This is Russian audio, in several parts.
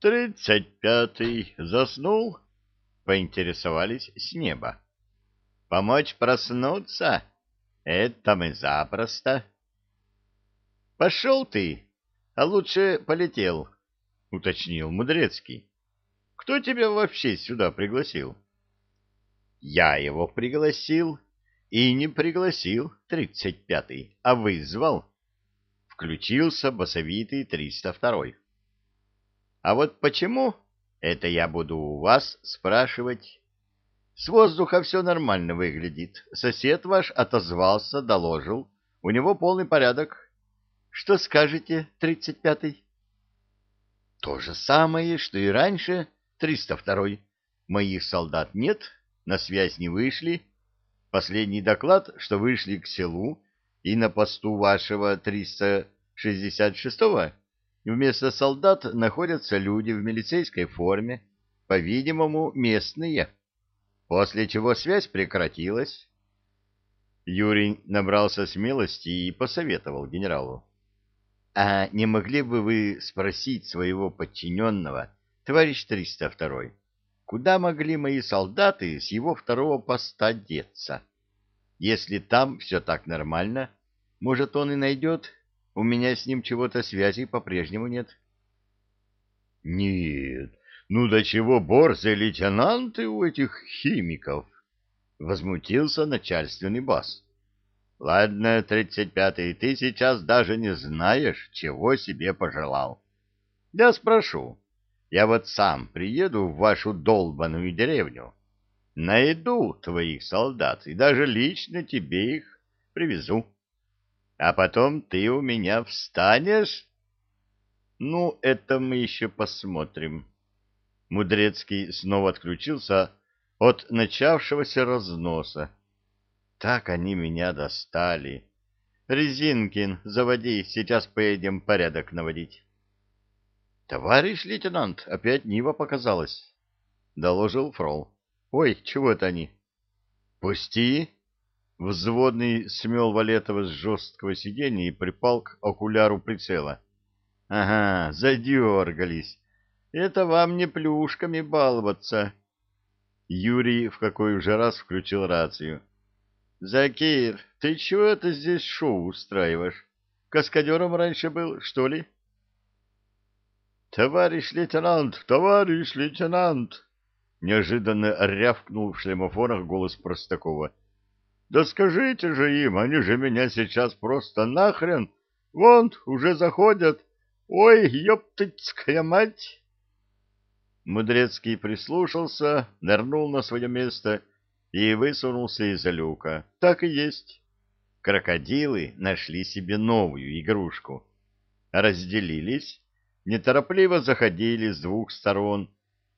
Тридцать пятый заснул? Поинтересовались с неба. Помочь проснуться? Это мы запросто. Пошел ты, а лучше полетел, уточнил Мудрецкий. Кто тебя вообще сюда пригласил? Я его пригласил и не пригласил тридцать пятый, а вызвал. Включился басовитый триста второй. А вот почему, это я буду у вас спрашивать. С воздуха все нормально выглядит. Сосед ваш отозвался, доложил. У него полный порядок. Что скажете, тридцать пятый? То же самое, что и раньше, триста второй. Моих солдат нет, на связь не вышли. Последний доклад, что вышли к селу, и на посту вашего 366-го Вместо солдат находятся люди в милицейской форме, по-видимому, местные, после чего связь прекратилась. Юрий набрался смелости и посоветовал генералу. — А не могли бы вы спросить своего подчиненного, товарищ 302, куда могли мои солдаты с его второго поста деться? Если там все так нормально, может, он и найдет у меня с ним чего-то связи по-прежнему нет. — Нет, ну до чего борзые лейтенанты у этих химиков? — возмутился начальственный бас. — Ладно, тридцать пятый, ты сейчас даже не знаешь, чего себе пожелал. Я спрошу. Я вот сам приеду в вашу долбаную деревню, найду твоих солдат и даже лично тебе их привезу а потом ты у меня встанешь? Ну, это мы еще посмотрим. Мудрецкий снова отключился от начавшегося разноса. Так они меня достали. Резинкин, заводи, сейчас поедем порядок наводить. Товарищ лейтенант, опять Нива показалась, доложил Фрол. Ой, чего это они? Пусти, Взводный смел Валетова с жесткого сиденья и припал к окуляру прицела. — Ага, задергались. Это вам не плюшками баловаться. Юрий в какой уже раз включил рацию. — Закир, ты чего это здесь шоу устраиваешь? Каскадером раньше был, что ли? — Товарищ лейтенант, товарищ лейтенант! — неожиданно рявкнул в шлемофонах голос Простакова. — да скажите же им, они же меня сейчас просто нахрен. Вон, уже заходят. Ой, ёптыцкая мать! Мудрецкий прислушался, нырнул на свое место и высунулся из-за люка. Так и есть. Крокодилы нашли себе новую игрушку. Разделились, неторопливо заходили с двух сторон,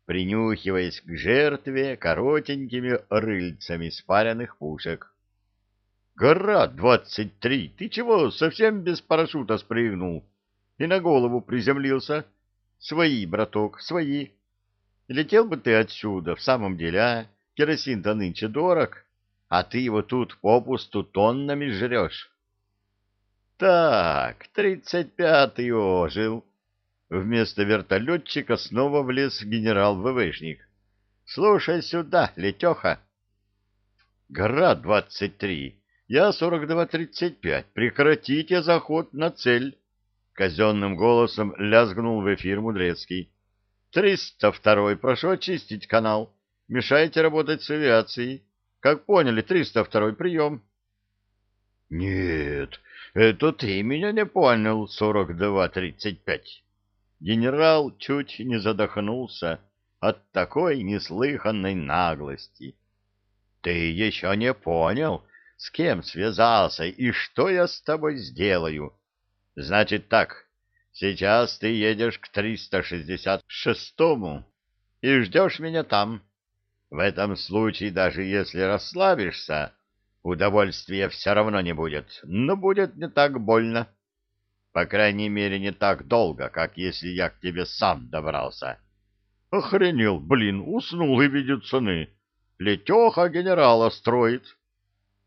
принюхиваясь к жертве коротенькими рыльцами спаренных пушек. Гора двадцать три. Ты чего, совсем без парашюта спрыгнул? И на голову приземлился. Свои, браток, свои. Летел бы ты отсюда, в самом деле, а? Керосин-то нынче дорог, а ты его тут попусту тоннами жрешь. Так, тридцать пятый ожил. Вместо вертолетчика снова влез генерал-ВВшник. Слушай сюда, Летеха. Гора двадцать три. Я 42-35. Прекратите заход на цель. Казенным голосом лязгнул в эфир Мудрецкий. 302 прошу очистить канал. Мешаете работать с авиацией. Как поняли, 302 прием. Нет, это ты меня не понял, 42-35. Генерал чуть не задохнулся от такой неслыханной наглости. Ты еще не понял, с кем связался и что я с тобой сделаю. Значит так, сейчас ты едешь к 366-му и ждешь меня там. В этом случае, даже если расслабишься, удовольствия все равно не будет, но будет не так больно. По крайней мере, не так долго, как если я к тебе сам добрался. Охренел, блин, уснул и видит сны. Летеха генерала строит.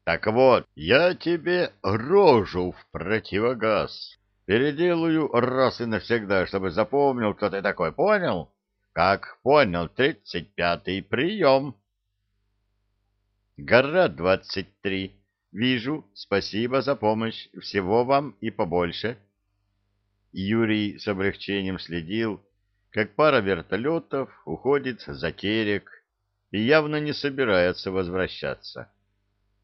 Так вот, я тебе рожу в противогаз. Переделаю раз и навсегда, чтобы запомнил, кто ты такой. Понял? Как понял, тридцать пятый прием. Гора двадцать три. Вижу, спасибо за помощь. Всего вам и побольше. Юрий с облегчением следил, как пара вертолетов уходит за терек и явно не собирается возвращаться.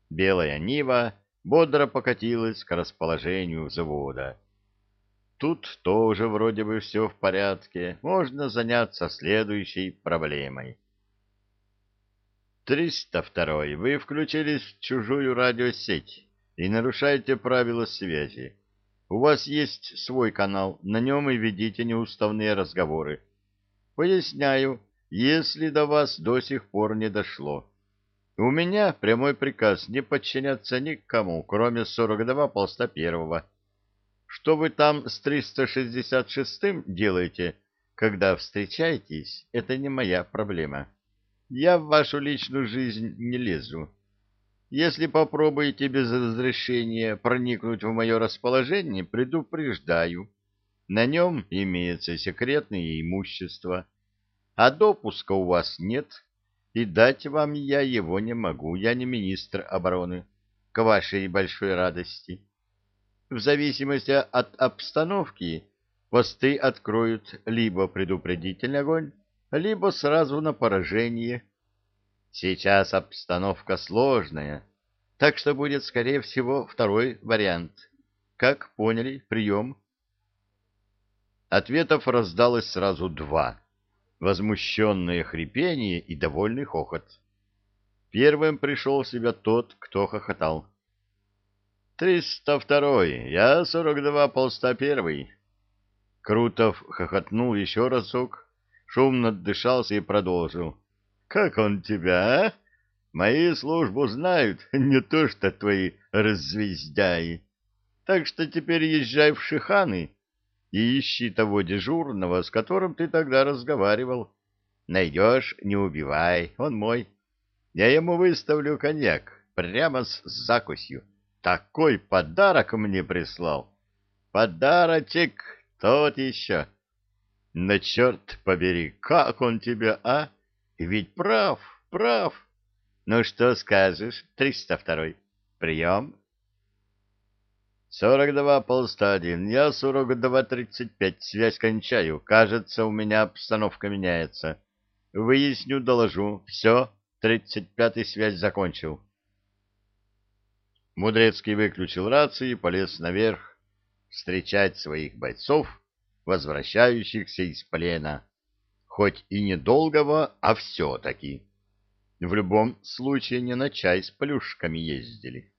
Белая Нива бодро покатилась к расположению завода. Тут тоже вроде бы все в порядке, можно заняться следующей проблемой. Триста второй. Вы включились в чужую радиосеть и нарушаете правила связи. У вас есть свой канал, на нем и ведите неуставные разговоры. Поясняю, если до вас до сих пор не дошло. У меня прямой приказ не подчиняться никому, кроме 42 полста первого. Что вы там с 366-м делаете, когда встречаетесь, это не моя проблема. Я в вашу личную жизнь не лезу. Если попробуете без разрешения проникнуть в мое расположение, предупреждаю. На нем имеется секретное имущество, а допуска у вас нет, и дать вам я его не могу, я не министр обороны, к вашей большой радости. В зависимости от обстановки посты откроют либо предупредительный огонь, либо сразу на поражение. Сейчас обстановка сложная, так что будет, скорее всего, второй вариант. Как поняли, прием? Ответов раздалось сразу два. Возмущенное хрипение и довольный хохот. Первым пришел в себя тот, кто хохотал. «Триста второй, я сорок два полста первый». Крутов хохотнул еще разок, шумно дышался и продолжил. «Как он тебя, а? Мои службу знают, не то что твои раззвездяи. Так что теперь езжай в Шиханы и ищи того дежурного, с которым ты тогда разговаривал. Найдешь, не убивай, он мой. Я ему выставлю коньяк, прямо с закусью. Такой подарок мне прислал. Подарочек тот еще. Но черт побери, как он тебя, а? Ведь прав, прав. Ну что скажешь, триста второй? Прием. Сорок два полста один. Я сорок два тридцать пять. Связь кончаю. Кажется, у меня обстановка меняется. Выясню, доложу. Все, тридцать пятый связь закончил. Мудрецкий выключил рацию и полез наверх встречать своих бойцов, возвращающихся из плена. Хоть и недолгого, а все-таки. В любом случае не на чай с плюшками ездили.